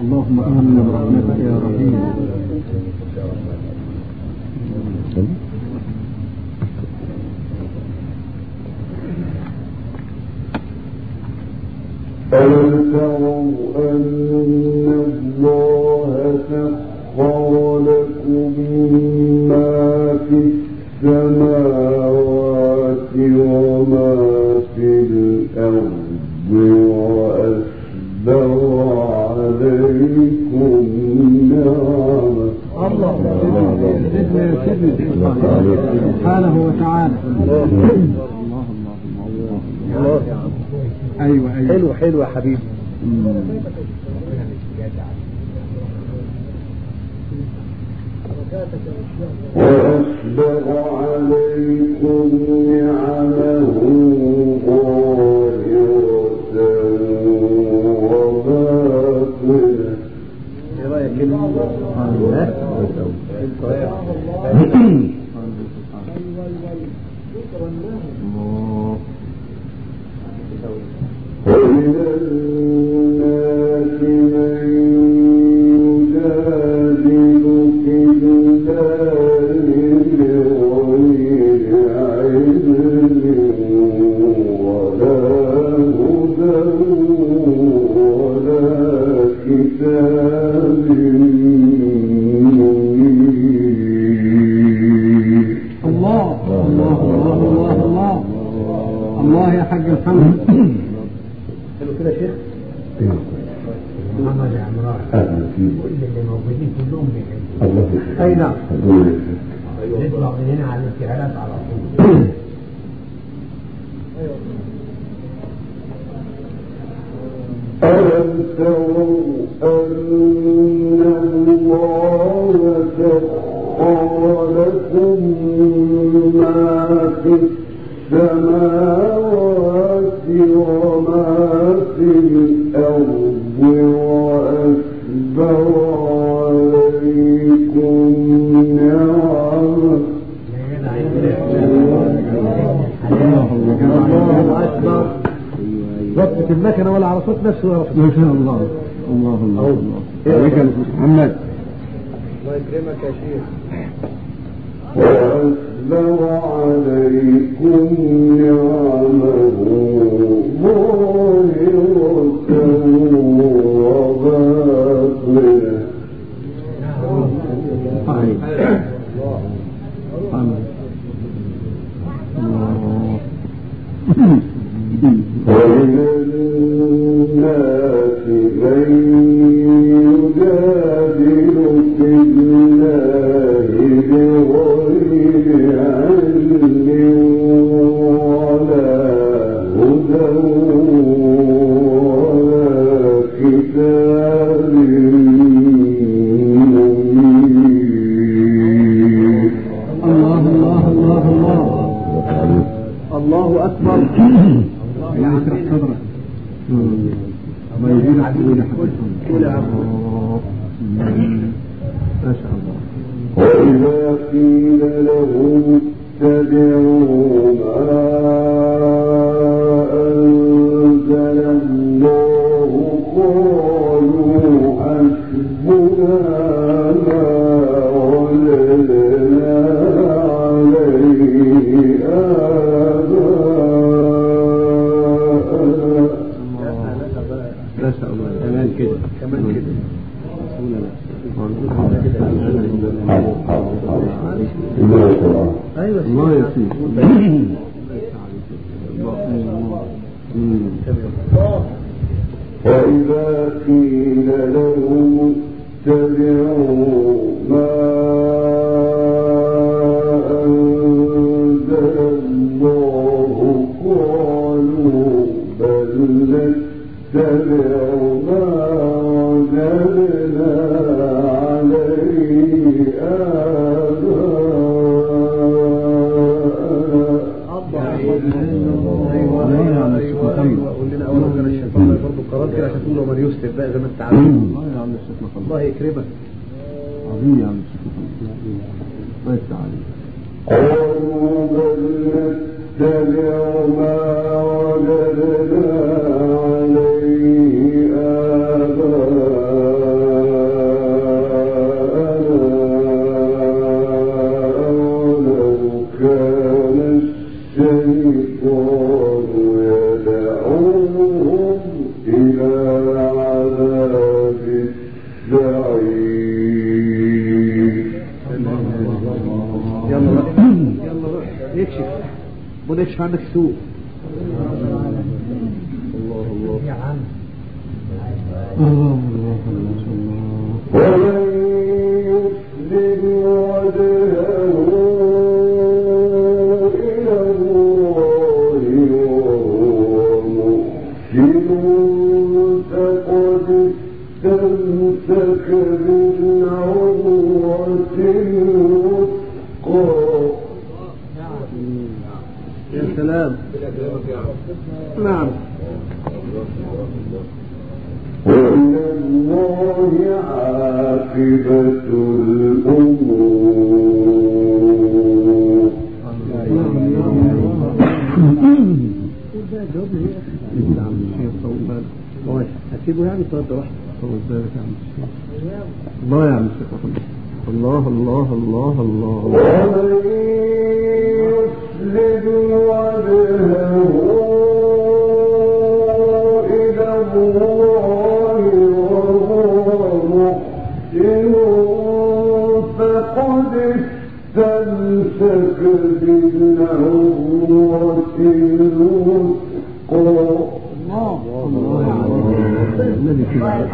اللهم آمنا برحمتك يا رحيم. ألم تروا أن الله سخر لكم ما في السماوات وما في الأرض سبحانه وتعالى. ايوه ايوه حلو حلو يا حبيبي. وأصبر عليكم نعمه ظاهرة وباطنة في المكنة ولا عرفت نفسه عرفت ما شاء الله. الله الله. الله عليك يا محمد. الله يكرمك يا شيخ. وأسلم عليكم نعمه ظاهرة وإذا قيل لهم اتبعوا ما تقریباً ابھی آپ کو منسوخ ومن يسلم وجهه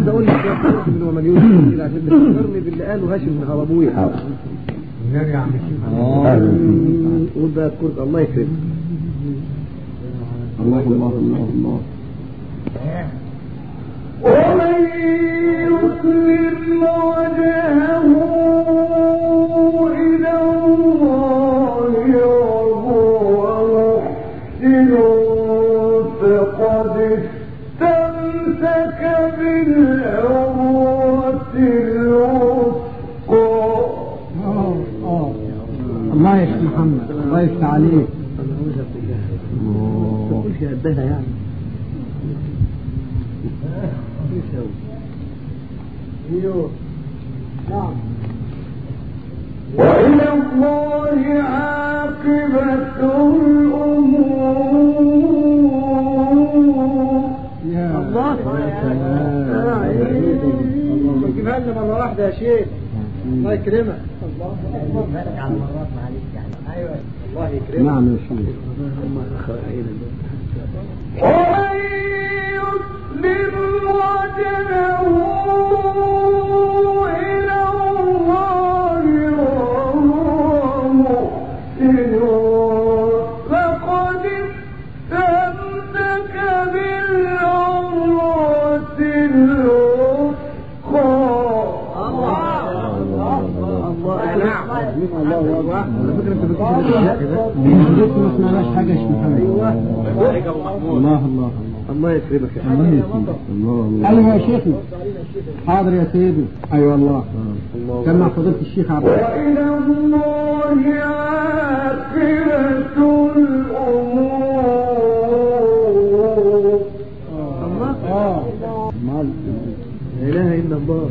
عايز اقول لك ابن ومليون عشان تفكرني باللي قاله هاشم هربوي نرجع قول بقى الله يكرمك. الله الله الله الله ومن واحدة يا شيخ. الله. يكرمك الله. يكرمك نعم ومن يسلم وجهه الله الله الله يكرمك يا الله الله يا شيخنا حاضر يا سيدي ايوه الله سمع فضيله الشيخ عبد وإلى الله عاقبة الأمور مال لا اله الا الله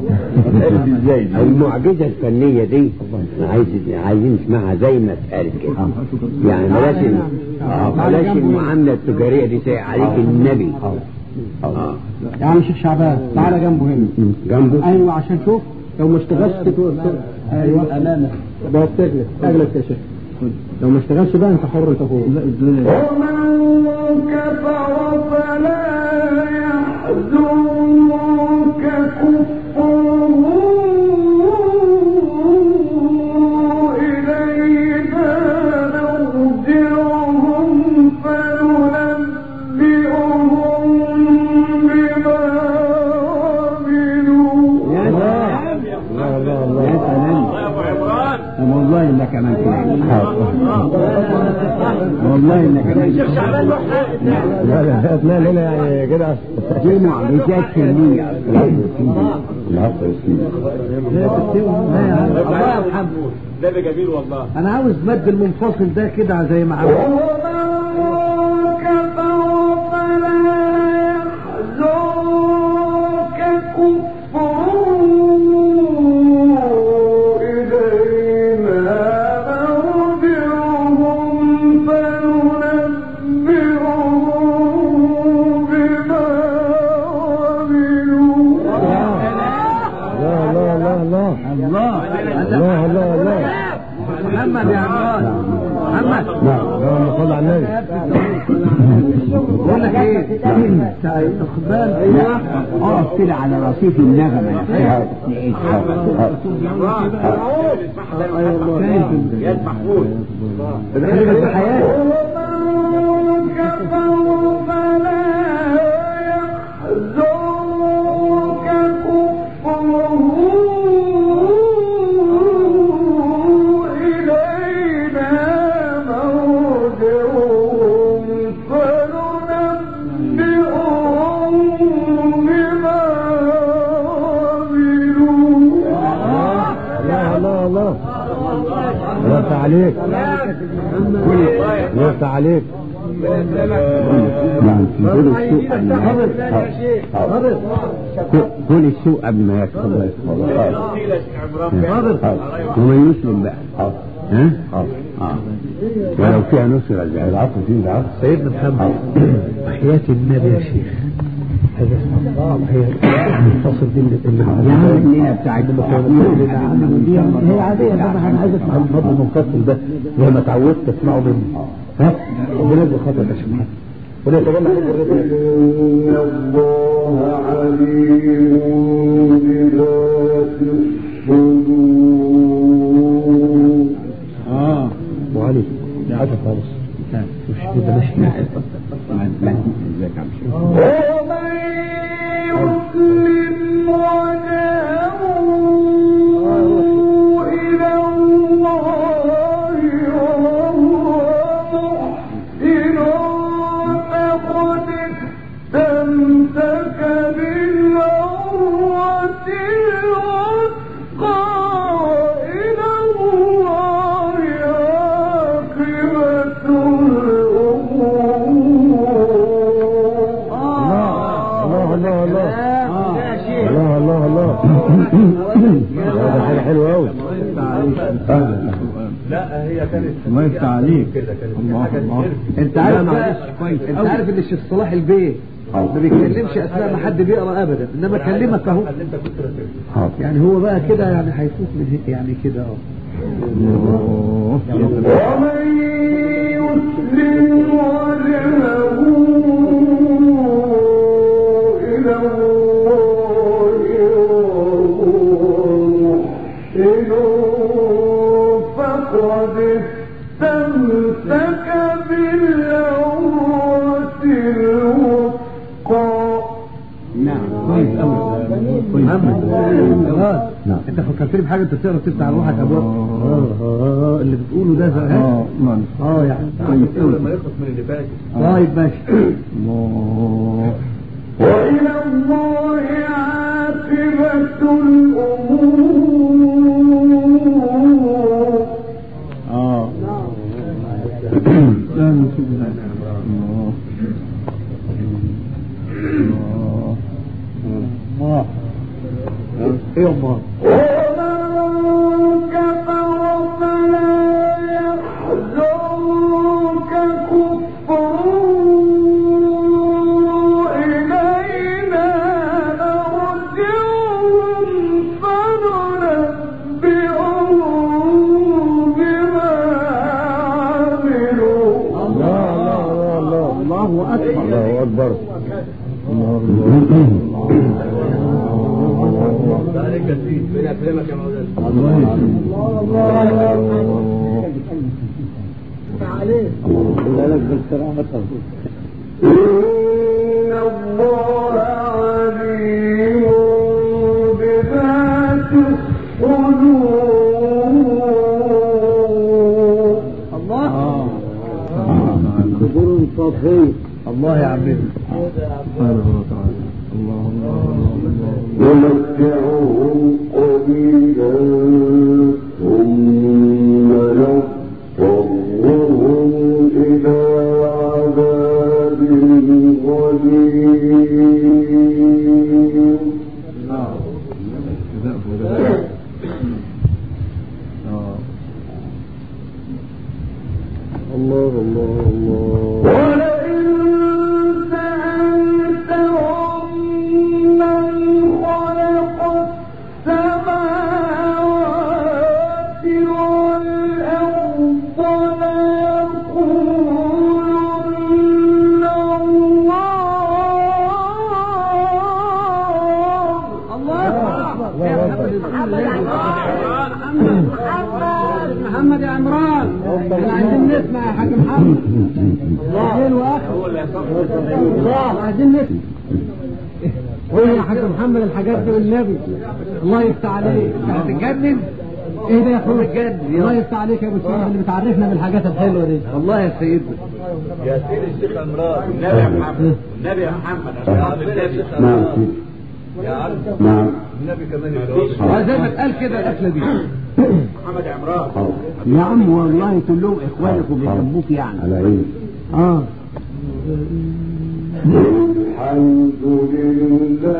الله الله دي عايز عايزين نسمعها زي ما اتقالت كده يعني بلاش بلاش المعاملة التجارية دي سيء عليك النبي آه. يا عم شيخ شعبان تعالى جنبه هنا جنبه ايوه عشان شوف لو ما اشتغلش ايوه امامك بقى تجلس اجلس يا شيخ لو ما اشتغلش بقى انت حر انت فوق ومن كفر فلا يحزنك لا لا لا لا لا يعني كده دي معجزات فنيه الله يرحمه نبي جميل والله انا عاوز مد المنفصل ده كده زي ما عاوز لا لا لا لا الله محمد يا عمران محمد نعم اللهم صل على النبي بقول لك ايه خد بالك ايوه اقف كده على رصيف النغمه نفسها يا محمود بتحبك في عليك. يفتح عليك. كل السوء قبل ما يدخل ومن يسلم بقى. ها؟ اه ولو فيها نصر العفو فيه العفو سيدنا محمد. حياة النبي يا شيخ. عايز اسمع الفضل المنفصل ده زي ما اتعودت اسمعه ها ربنا خاطرك يا شيخ ولا الله عليم بذات الصدور اه وعلي خالص مش كده ازيك يا عم تقرف. انت عارف معلش، انت. عارف ان الشيخ صلاح البيه ما بيتكلمش اثناء ما حد بيقرا ابدا انما كلمك اهو يعني هو بقى كده يعني هيفوت من يعني كده اه ومن يسلم نعم كويس قوي محمد خلاص نعم. انت فكرتني بحاجه انت بتقرا تفتح على روحك ابواب اللي بتقوله ده اه اه يعني كويس لما يخلص من اللي فات طيب ماشي الله وإلى الله عاقبة الأمور لا غليظ يا ابو الشيخ اللي بتعرفنا بالحاجات الحلوه دي الله يا سيدنا يا سيدي الشيخ عمران النبي يا محمد النبي يا محمد نعم. يا عم نعم النبي كمان وزي ما اتقال كده الاكله دي محمد عمران۔ يا عم والله كلهم اخوانك وبيحبوك يعني على عيني اه الحمد لله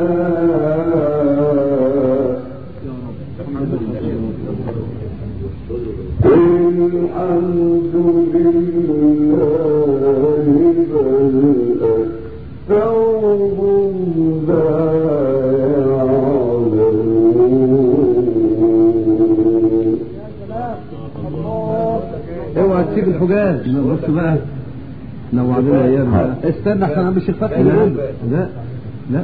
الحجاج بص بقى لو عندنا ايام استنى فتحي لا بيقول لا لا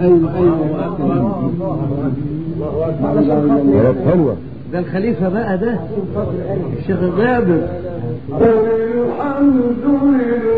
ايوه ايوه ده الخليفه بقى ده الشيخ غابر قل الحمد لله.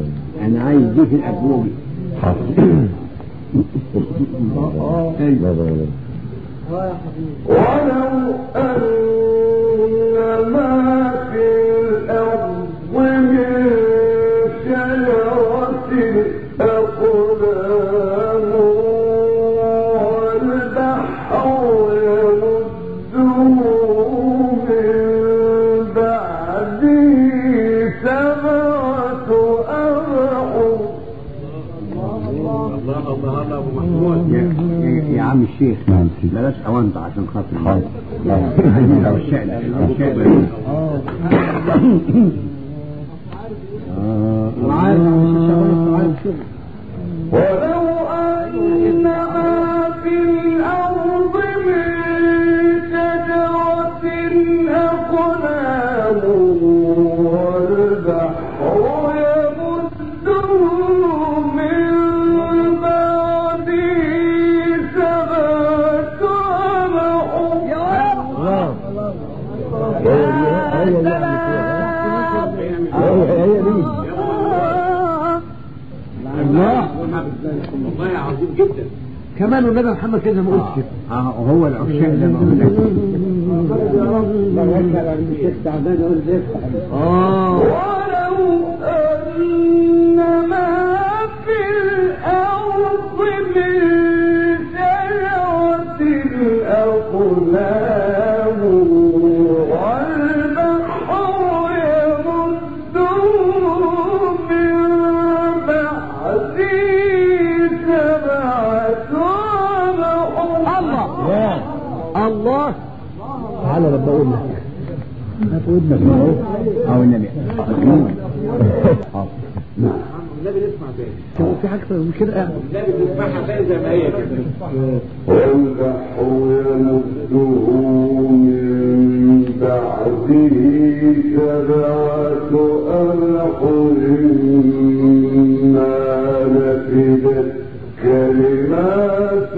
انا عايز في الافلام ولو أن بلاش اوانت عشان خاطر عايزين كمان والنبي محمد كده ما قلتش كده اه وهو ده بقول لك اه تعالى رب بقول لك او النبي نعم النبي نسمع تاني هو في حاجه من كده. النبي نسمعها زي ما هي كده وامدح من بعده سبعه ابحر ما نفدت كلمات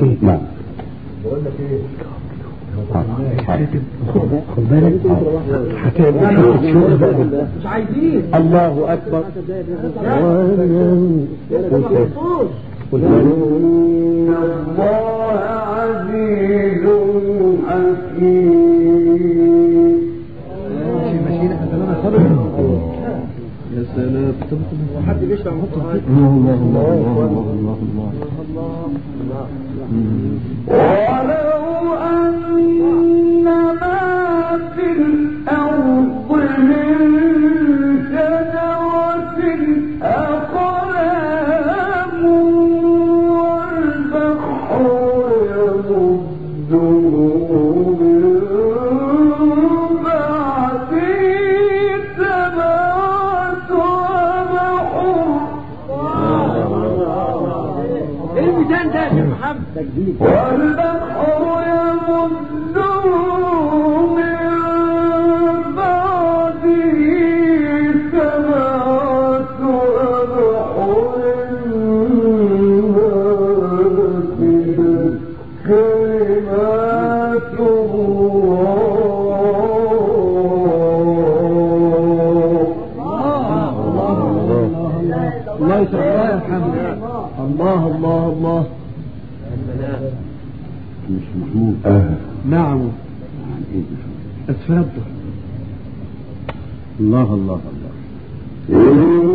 حکمت الله اكبر قل الله عزيز حكيم يا سلام الله الله الله الله ہاں۔ ہوں۔ تفضل الله الله الله.